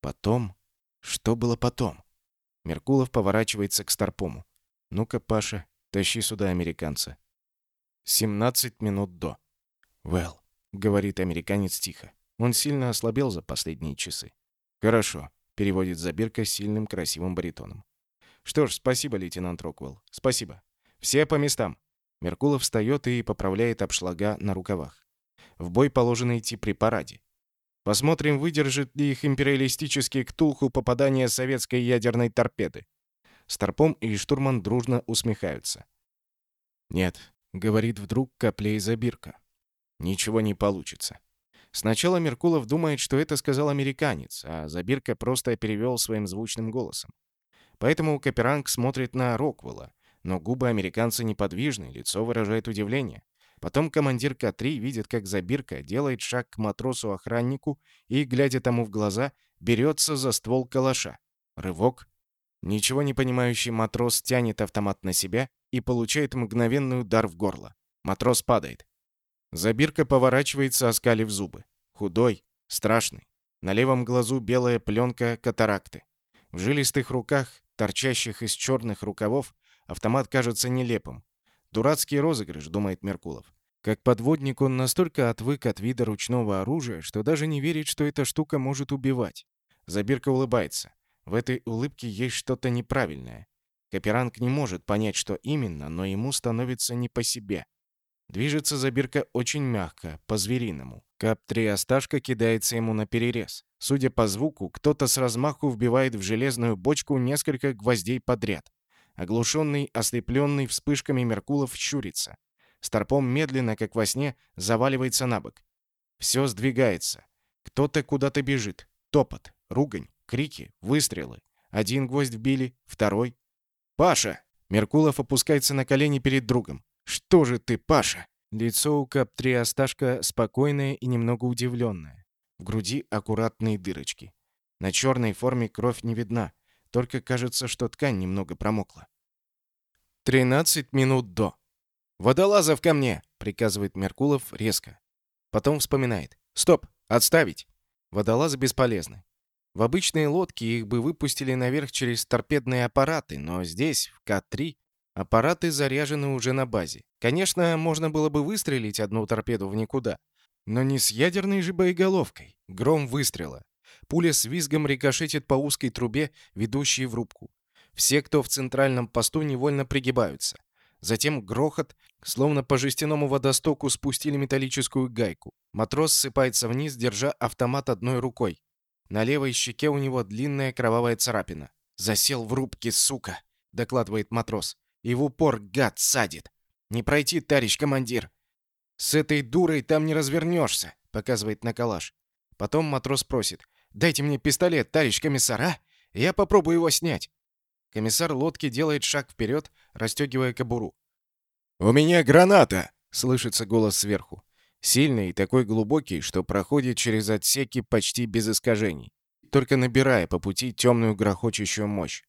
Потом... Что было потом? Меркулов поворачивается к Старпому. «Ну-ка, Паша, тащи сюда американца». 17 минут до. «Well», — говорит американец тихо. Он сильно ослабел за последние часы. «Хорошо», — переводит Забирка сильным красивым баритоном. «Что ж, спасибо, лейтенант Роквелл. Спасибо. Все по местам». Меркулов встает и поправляет обшлага на рукавах. В бой положено идти при параде. Посмотрим, выдержит ли их империалистический ктулху попадание советской ядерной торпеды. Старпом и штурман дружно усмехаются. «Нет», — говорит вдруг Коплей Забирка. «Ничего не получится». Сначала Меркулов думает, что это сказал американец, а Забирка просто перевел своим звучным голосом. Поэтому Каперанг смотрит на Роквелла, но губы американца неподвижны, лицо выражает удивление. Потом командир К-3 видит, как Забирка делает шаг к матросу-охраннику и, глядя тому в глаза, берется за ствол калаша. Рывок. Ничего не понимающий матрос тянет автомат на себя и получает мгновенный удар в горло. Матрос падает. Забирка поворачивается, оскалив зубы. Худой, страшный. На левом глазу белая пленка катаракты. В жилистых руках, торчащих из черных рукавов, автомат кажется нелепым. Дурацкий розыгрыш, думает Меркулов. Как подводник он настолько отвык от вида ручного оружия, что даже не верит, что эта штука может убивать. Забирка улыбается. В этой улыбке есть что-то неправильное. Каперанг не может понять, что именно, но ему становится не по себе. Движется Забирка очень мягко, по-звериному. Кап-3 Осташка кидается ему на перерез. Судя по звуку, кто-то с размаху вбивает в железную бочку несколько гвоздей подряд. Оглушенный, ослепленный вспышками Меркулов щурится. Старпом медленно, как во сне, заваливается на бок. Все сдвигается. Кто-то куда-то бежит. Топот, ругань, крики, выстрелы. Один гвоздь вбили, второй. «Паша!» Меркулов опускается на колени перед другом. «Что же ты, Паша?» Лицо у Кап-3 Осташка спокойное и немного удивленное. В груди аккуратные дырочки. На черной форме кровь не видна, только кажется, что ткань немного промокла. 13 минут до. «Водолазов ко мне!» — приказывает Меркулов резко. Потом вспоминает. «Стоп! Отставить!» Водолазы бесполезны. В обычные лодки их бы выпустили наверх через торпедные аппараты, но здесь, в К-3, аппараты заряжены уже на базе. Конечно, можно было бы выстрелить одну торпеду в никуда, но не с ядерной же боеголовкой. Гром выстрела. Пуля с визгом рикошетит по узкой трубе, ведущей в рубку. Все, кто в центральном посту, невольно пригибаются. Затем грохот, словно по жестяному водостоку спустили металлическую гайку. Матрос сыпается вниз, держа автомат одной рукой. На левой щеке у него длинная кровавая царапина. «Засел в рубке, сука!» — докладывает матрос. «И в упор гад садит! Не пройти, товарищ командир!» «С этой дурой там не развернешься!» — показывает на калаш. Потом матрос просит. «Дайте мне пистолет, товарищ комиссар, а? Я попробую его снять!» Комиссар лодки делает шаг вперед, расстегивая кобуру. «У меня граната!» — слышится голос сверху. Сильный и такой глубокий, что проходит через отсеки почти без искажений, только набирая по пути темную грохочущую мощь.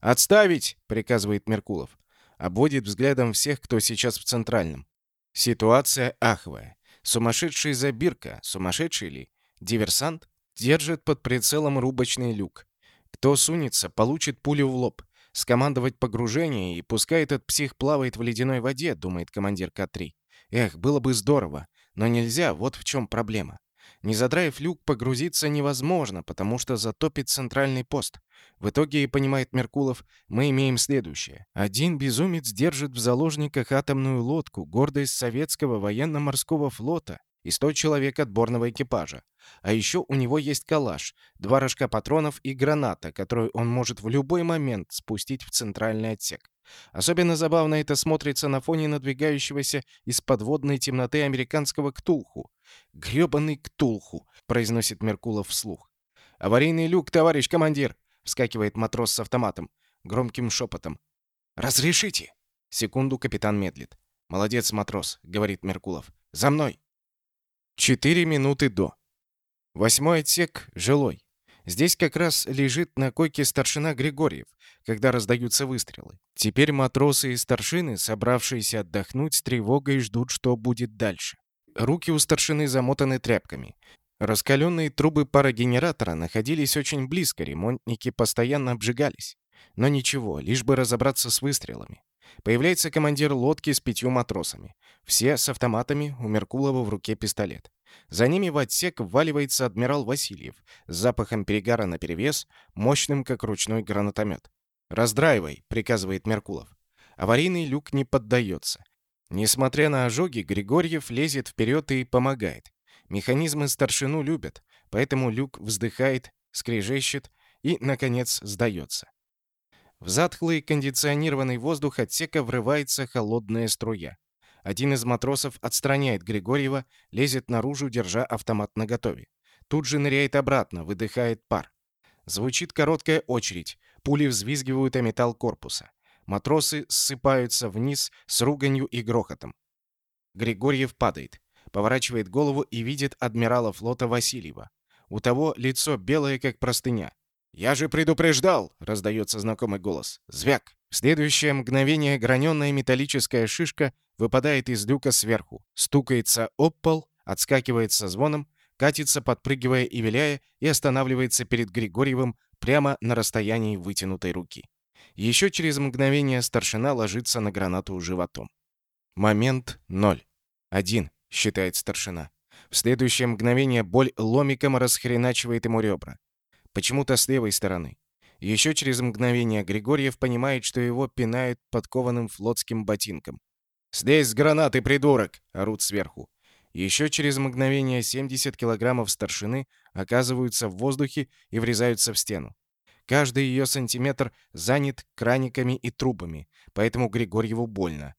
«Отставить!» — приказывает Меркулов. Обводит взглядом всех, кто сейчас в центральном. Ситуация аховая. Сумасшедший забирка, сумасшедший ли? Диверсант? Держит под прицелом рубочный люк. Кто сунется, получит пулю в лоб. Скомандовать погружение, и пускай этот псих плавает в ледяной воде, думает командир К-3. Эх, было бы здорово. Но нельзя, вот в чем проблема. Не задраив люк, погрузиться невозможно, потому что затопит центральный пост. В итоге, понимает Меркулов, мы имеем следующее. Один безумец держит в заложниках атомную лодку, гордость советского военно-морского флота, и 100 человек отборного экипажа. А еще у него есть калаш, два рожка патронов и граната, которую он может в любой момент спустить в центральный отсек. Особенно забавно это смотрится на фоне надвигающегося из подводной темноты американского Ктулху. «Грёбаный Ктулху!» — произносит Меркулов вслух. «Аварийный люк, товарищ командир!» — вскакивает матрос с автоматом, громким шепотом. «Разрешите!» Секунду капитан медлит. «Молодец, матрос», — говорит Меркулов. «За мной!» Четыре минуты до. Восьмой отсек — жилой. Здесь как раз лежит на койке старшина Григорьев, когда раздаются выстрелы. Теперь матросы и старшины, собравшиеся отдохнуть, с тревогой ждут, что будет дальше. Руки у старшины замотаны тряпками. Раскаленные трубы парогенератора находились очень близко, ремонтники постоянно обжигались. Но ничего, лишь бы разобраться с выстрелами. Появляется командир лодки с пятью матросами. Все с автоматами, у Меркулова в руке пистолет. За ними в отсек вваливается адмирал Васильев с запахом перегара наперевес, мощным, как ручной гранатомет. «Раздраивай», — приказывает Меркулов. Аварийный люк не поддается. Несмотря на ожоги, Григорьев лезет вперед и помогает. Механизмы старшину любят, поэтому люк вздыхает, скрежещет и, наконец, сдается. В затхлый кондиционированный воздух отсека врывается холодная струя. Один из матросов отстраняет Григорьева, лезет наружу, держа автомат наготове. Тут же ныряет обратно, выдыхает пар. Звучит короткая очередь. Пули взвизгивают о металл корпуса. Матросы ссыпаются вниз с руганью и грохотом. Григорьев падает. Поворачивает голову и видит адмирала флота Васильева. У того лицо белое, как простыня. «Я же предупреждал!» — раздается знакомый голос. «Звяк!» В следующее мгновение граненая металлическая шишка выпадает из люка сверху, стукается об пол, отскакивает со звоном, катится, подпрыгивая и виляя, и останавливается перед Григорьевым прямо на расстоянии вытянутой руки. Еще через мгновение старшина ложится на гранату животом. Момент ноль. Один, считает старшина. В следующее мгновение боль ломиком расхреначивает ему ребра. Почему-то с левой стороны. Еще через мгновение Григорьев понимает, что его пинают подкованным флотским ботинком. «Слезь с гранаты, придурок!» — орут сверху. Еще через мгновение 70 килограммов старшины оказываются в воздухе и врезаются в стену. Каждый ее сантиметр занят краниками и трубами, поэтому Григорьеву больно.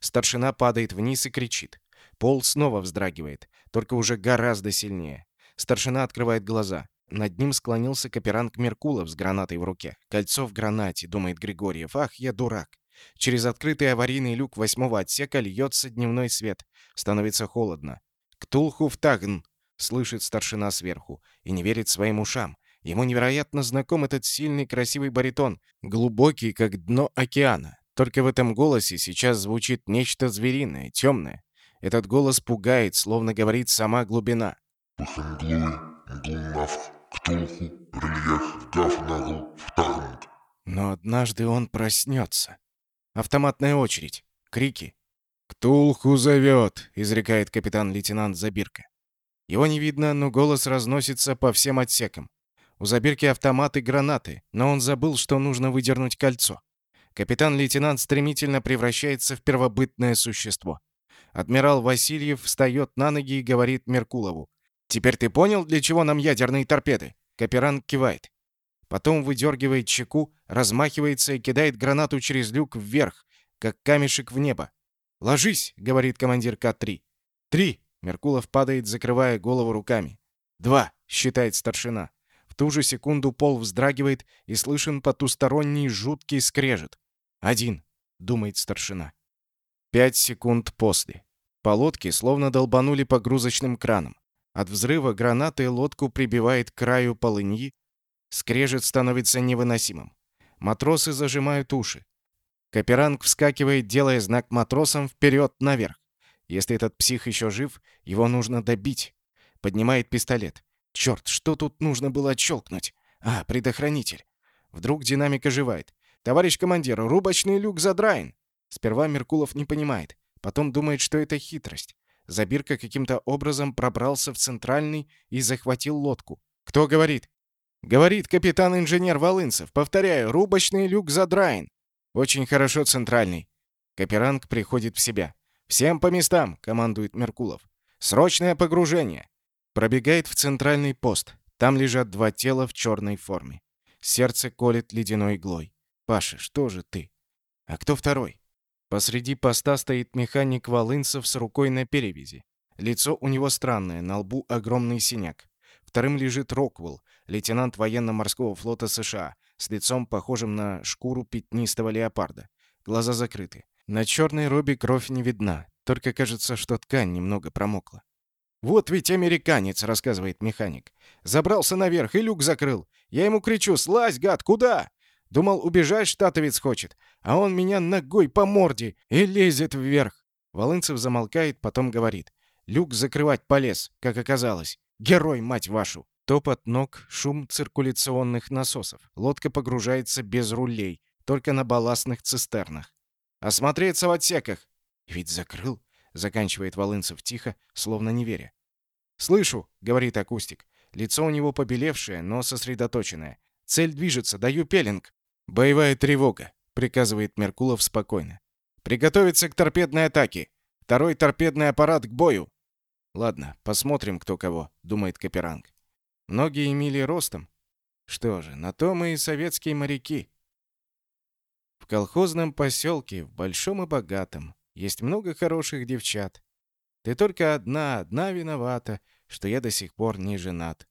Старшина падает вниз и кричит. Пол снова вздрагивает, только уже гораздо сильнее. Старшина открывает глаза. Над ним склонился каперанг Меркулов с гранатой в руке. «Кольцо в гранате», — думает Григорьев. «Ах, я дурак». Через открытый аварийный люк восьмого отсека льется дневной свет. Становится холодно. «Ктулху в Тагн!» — слышит старшина сверху. И не верит своим ушам. Ему невероятно знаком этот сильный красивый баритон, глубокий, как дно океана. Только в этом голосе сейчас звучит нечто звериное, темное. Этот голос пугает, словно говорит сама глубина. Но однажды он проснется. Автоматная очередь. Крики. «Ктулху зовет!» — изрекает капитан-лейтенант Забирка. Его не видно, но голос разносится по всем отсекам. У Забирки автоматы гранаты, но он забыл, что нужно выдернуть кольцо. Капитан-лейтенант стремительно превращается в первобытное существо. Адмирал Васильев встает на ноги и говорит Меркулову. «Теперь ты понял, для чего нам ядерные торпеды?» Каперанг кивает. Потом выдергивает чеку, размахивается и кидает гранату через люк вверх, как камешек в небо. «Ложись!» — говорит командир К-3. «Три!» — Меркулов падает, закрывая голову руками. «Два!» — считает старшина. В ту же секунду пол вздрагивает и слышен потусторонний жуткий скрежет. «Один!» — думает старшина. Пять секунд после. По лодке словно долбанули погрузочным краном. От взрыва гранаты лодку прибивает к краю полыньи. Скрежет становится невыносимым. Матросы зажимают уши. Каперанг вскакивает, делая знак матросам вперед наверх. Если этот псих еще жив, его нужно добить. Поднимает пистолет. Черт, что тут нужно было отщелкнуть? А, предохранитель. Вдруг динамик оживает. «Товарищ командир, рубочный люк задраен!» Сперва Меркулов не понимает. Потом думает, что это хитрость. Забирка каким-то образом пробрался в центральный и захватил лодку. «Кто говорит?» «Говорит капитан-инженер Волынцев. Повторяю, рубочный люк задраен». «Очень хорошо, центральный». Каперанг приходит в себя. «Всем по местам!» — командует Меркулов. «Срочное погружение!» Пробегает в центральный пост. Там лежат два тела в черной форме. Сердце колет ледяной иглой. «Паша, что же ты?» «А кто второй?» Посреди поста стоит механик Волынцев с рукой на перевязи. Лицо у него странное, на лбу огромный синяк. Вторым лежит Роквелл, лейтенант военно-морского флота США, с лицом похожим на шкуру пятнистого леопарда. Глаза закрыты. На черной робе кровь не видна, только кажется, что ткань немного промокла. «Вот ведь американец», — рассказывает механик. «Забрался наверх и люк закрыл. Я ему кричу, слазь, гад, куда?» Думал, убежать штатовец хочет, а он меня ногой по морде и лезет вверх. Волынцев замолкает, потом говорит. Люк закрывать полез, как оказалось. Герой, мать вашу! Топот ног, шум циркуляционных насосов. Лодка погружается без рулей, только на балластных цистернах. «Осмотреться в отсеках!» «Ведь закрыл», — заканчивает Волынцев тихо, словно не веря. «Слышу», — говорит акустик. Лицо у него побелевшее, но сосредоточенное. «Цель движется, даю пеленг». «Боевая тревога», — приказывает Меркулов спокойно. «Приготовиться к торпедной атаке. Второй торпедный аппарат к бою». «Ладно, посмотрим, кто кого», — думает Каперанг. «Многие мили ростом? Что же, на то мы и советские моряки». В колхозном поселке, в большом и богатом, есть много хороших девчат. Ты только одна, одна виновата, что я до сих пор не женат.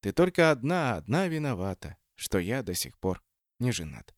Ты только одна, одна виновата, что я до сих пор не женат.